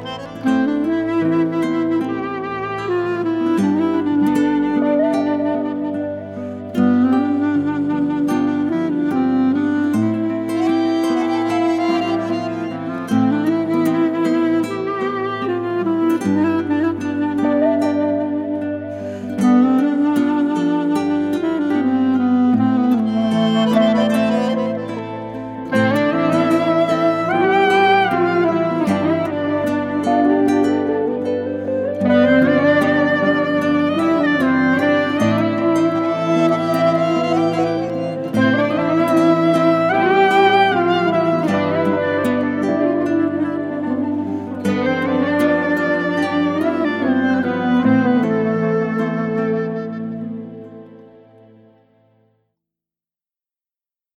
Bye.